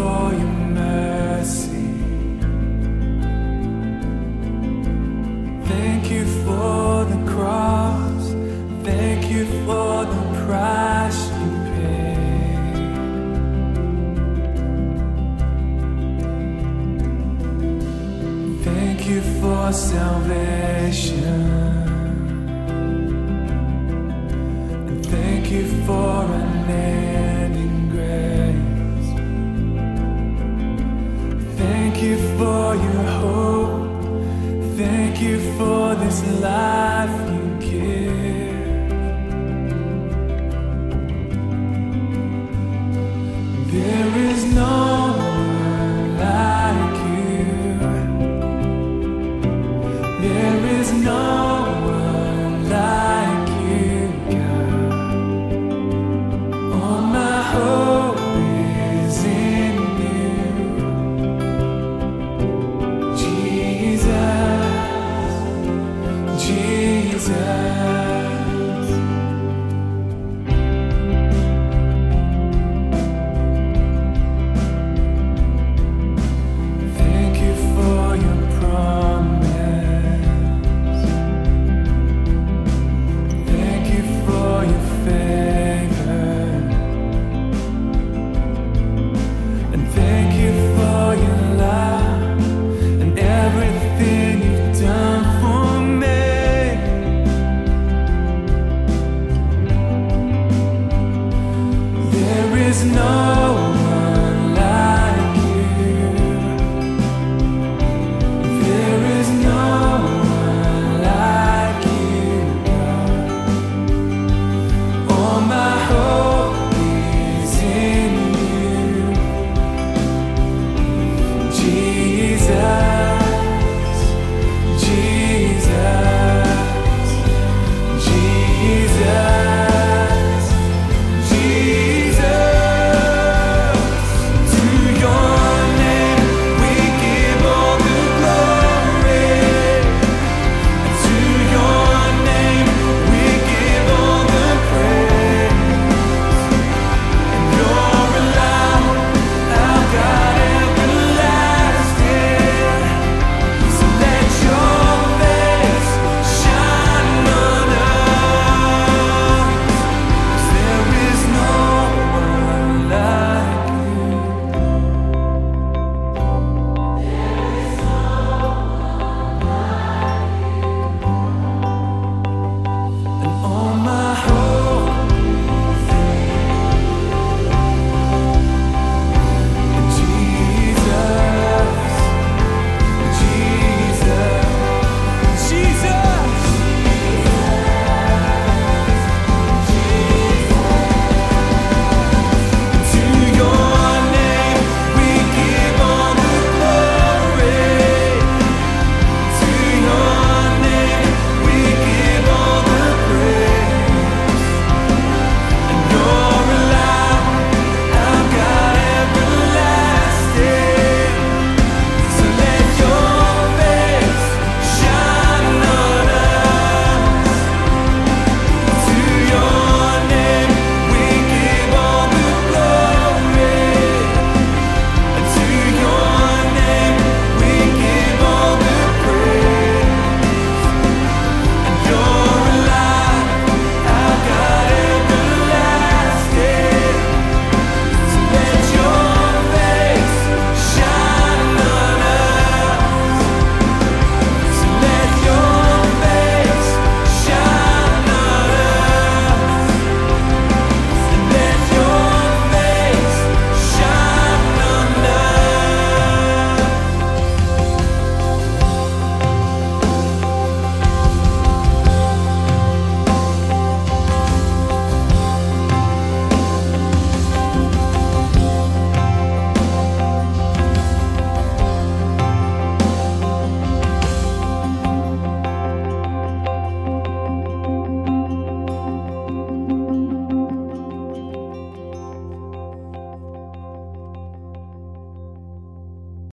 for your mercy. Thank you for the cross. Thank you for the price you paid. Thank you for salvation. You for your hope. Thank you for this life you give. There is no one like you. There is no is no